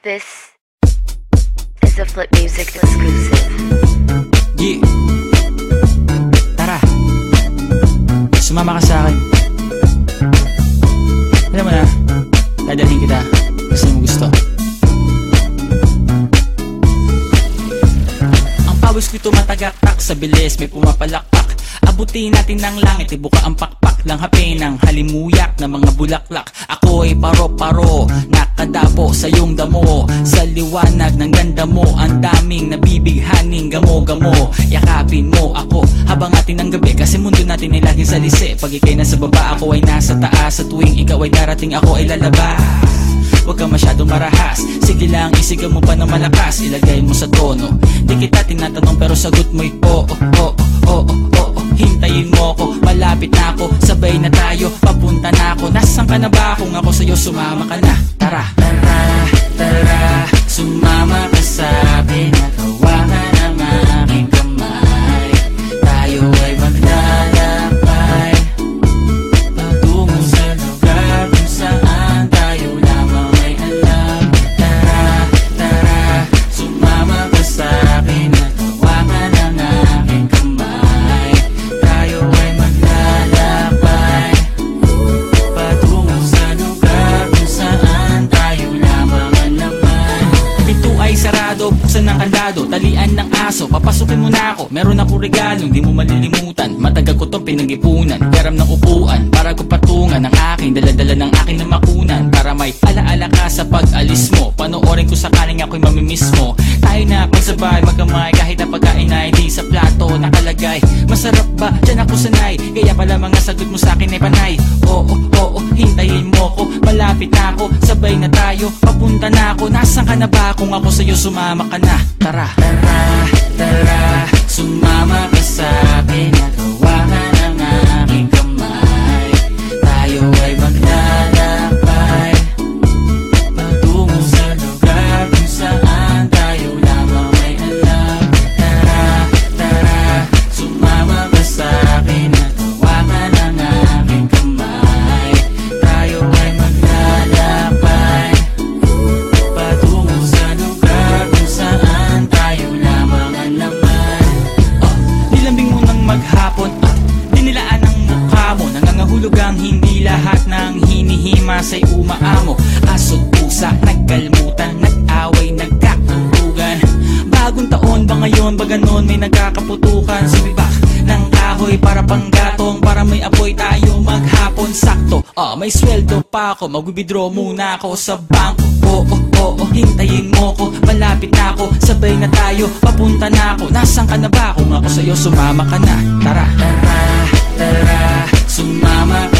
This is a Flip Music exclusive. Yeah. Tara. Sumama ka sa akin. Alam mo na, dadalhin kita kasi mo gusto. Ang pawis ko'y tumatagaktak sa bilis, may pumapalakpak. Abutin natin ng langit, ibuka ang pakpak lang hapin ng halimuyak ng mga bulaklak. Ako ay paro-paro, nakadapo sa iyong damo. Sa liwanag ng ganda mo, ang daming nabibighaning gamo-gamo. Yakapin mo ako habang atin ang gabi, kasi mundo natin ay laging salisi. Pag ikay nasa baba, ako ay nasa taas. Sa tuwing ikaw ay darating, ako ay lalabas. Huwag ka masyadong marahas Sige lang, isigaw mo pa ng malakas Ilagay mo sa tono Di kita tinatanong pero sagot mo'y oo, oo, oo, oo Hintayin mo ko, malapit na ako Sabay na tayo, papunta na ako Nasaan ka na ba? Kung ako sa'yo, sumama ka na Tara, tara, tara Sumama ay sarado, buksan ng kandado Talian ng aso, papasukin mo na ako. Meron ako regalo, hindi mo malilimutan. Matagal ko tong pinag-ipunan Garam ng upuan, para ko patungan Ang aking daladala ng aking na makunan Para may alaala ka sa pag-alis mo Panoorin ko sakaling ako'y mamimiss mo. Tayo na magsabay, magkamay Kahit na pagkain ay di sa plato nakalagay. Masarap ba? Diyan ako sanay Kaya pala mga sagot mo sa akin ay panay. Oo, oo, hintayin mo ko Malapit na ako, sabay na tayo Papunta na ako, nasan ka na ba? Kung ako sa'yo sumama ka na. Tara, tara, tara Sumama ka hinihima sa'y umaamo. Aso't pusa, nagkalmutan, nag-away, nagkakuntugan Bagong taon ba ngayon ba ganon may nagkakaputukan. Sumibak ng kahoy para panggatong Para may apoy tayo maghapon. Sakto Ah, may sweldo pa ako, mag-withdraw muna ako sa bangko Oo, oo, oo, hintayin mo ko. Malapit na ako, sabay na tayo Papunta na ako, nasan ka na ba? Kung ako sa'yo, sumama ka na. Tara, tara, tara Sumama ka